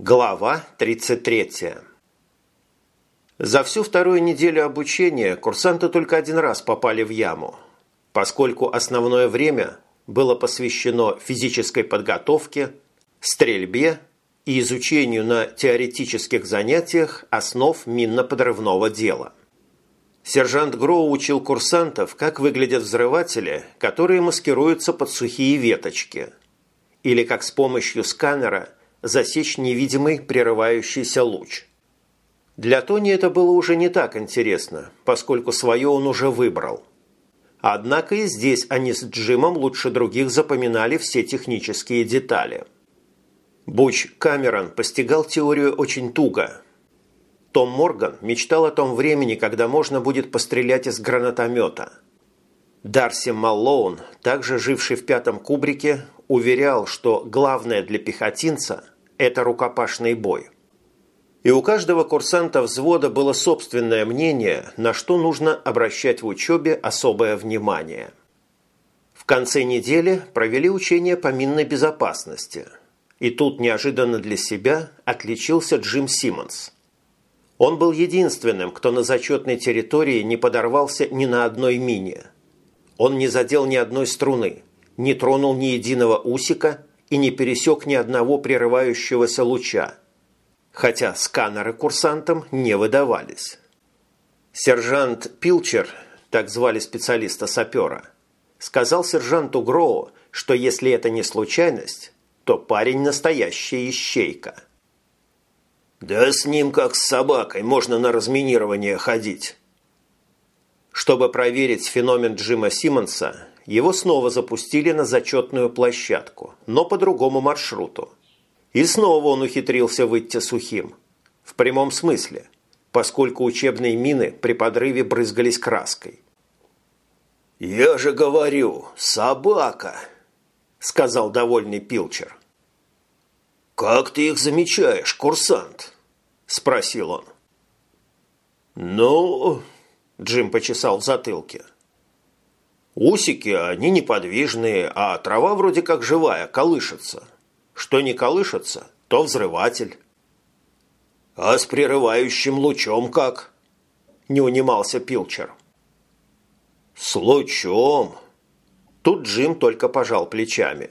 Глава 33. За всю вторую неделю обучения курсанты только один раз попали в яму, поскольку основное время было посвящено физической подготовке, стрельбе и изучению на теоретических занятиях основ минно-подрывного дела. Сержант Гроу учил курсантов, как выглядят взрыватели, которые маскируются под сухие веточки, или как с помощью сканера засечь невидимый прерывающийся луч. Для Тони это было уже не так интересно, поскольку свое он уже выбрал. Однако и здесь они с Джимом лучше других запоминали все технические детали. Буч Камерон постигал теорию очень туго. Том Морган мечтал о том времени, когда можно будет пострелять из гранатомета. Дарси Маллоун, также живший в пятом кубрике, уверял, что главное для пехотинца – это рукопашный бой. И у каждого курсанта взвода было собственное мнение, на что нужно обращать в учебе особое внимание. В конце недели провели учение по минной безопасности. И тут неожиданно для себя отличился Джим Симмонс. Он был единственным, кто на зачетной территории не подорвался ни на одной мине. Он не задел ни одной струны – не тронул ни единого усика и не пересек ни одного прерывающегося луча, хотя сканеры курсантам не выдавались. Сержант Пилчер, так звали специалиста-сапера, сказал сержанту Гроу, что если это не случайность, то парень настоящая ищейка. «Да с ним как с собакой можно на разминирование ходить». Чтобы проверить феномен Джима Симмонса, его снова запустили на зачетную площадку, но по другому маршруту. И снова он ухитрился выйти сухим. В прямом смысле, поскольку учебные мины при подрыве брызгались краской. «Я же говорю, собака!» – сказал довольный Пилчер. «Как ты их замечаешь, курсант?» – спросил он. «Ну...» – Джим почесал в затылке – Усики, они неподвижные, а трава вроде как живая, колышется. Что не колышется, то взрыватель. А с прерывающим лучом как? Не унимался Пилчер. С лучом? Тут Джим только пожал плечами.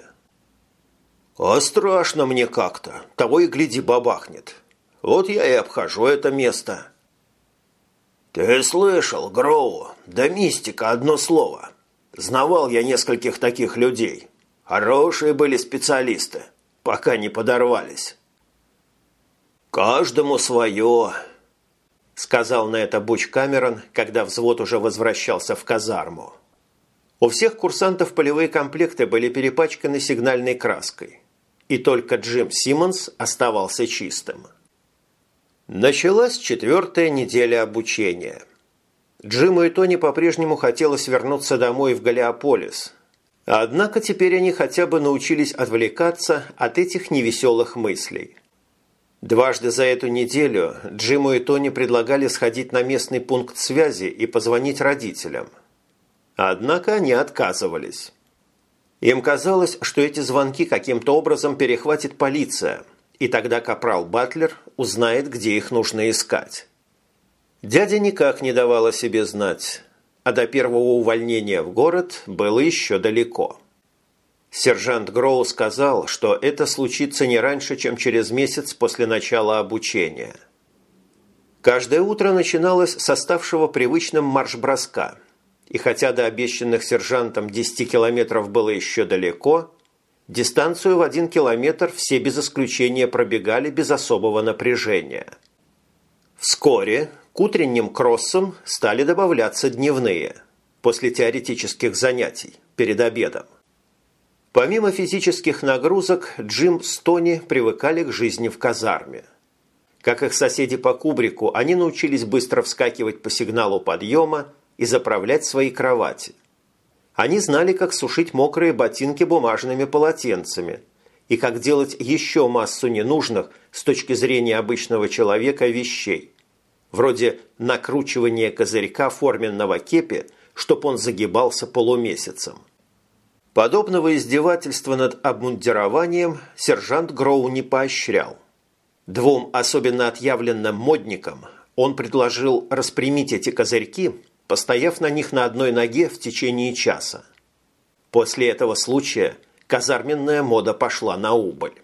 А страшно мне как-то, того и гляди бабахнет. Вот я и обхожу это место. Ты слышал, Гроу, да мистика одно слово – Знавал я нескольких таких людей. Хорошие были специалисты, пока не подорвались. «Каждому свое», – сказал на это Буч Камерон, когда взвод уже возвращался в казарму. У всех курсантов полевые комплекты были перепачканы сигнальной краской, и только Джим Симмонс оставался чистым. Началась четвертая неделя обучения – Джиму и Тони по-прежнему хотелось вернуться домой в Галиополис. Однако теперь они хотя бы научились отвлекаться от этих невеселых мыслей. Дважды за эту неделю Джиму и Тони предлагали сходить на местный пункт связи и позвонить родителям. Однако они отказывались. Им казалось, что эти звонки каким-то образом перехватит полиция, и тогда капрал Батлер узнает, где их нужно искать. Дядя никак не давал о себе знать, а до первого увольнения в город было еще далеко. Сержант Гроу сказал, что это случится не раньше, чем через месяц после начала обучения. Каждое утро начиналось с оставшего привычным марш-броска, и хотя до обещанных сержантом 10 километров было еще далеко, дистанцию в один километр все без исключения пробегали без особого напряжения. Вскоре к утренним кроссам стали добавляться дневные, после теоретических занятий, перед обедом. Помимо физических нагрузок, Джим с Тони привыкали к жизни в казарме. Как их соседи по кубрику, они научились быстро вскакивать по сигналу подъема и заправлять свои кровати. Они знали, как сушить мокрые ботинки бумажными полотенцами и как делать еще массу ненужных с точки зрения обычного человека вещей – вроде накручивания козырька форменного кепи, чтоб он загибался полумесяцем. Подобного издевательства над обмундированием сержант Гроу не поощрял. Двум особенно отъявленным модникам он предложил распрямить эти козырьки, постояв на них на одной ноге в течение часа. После этого случая казарменная мода пошла на убыль.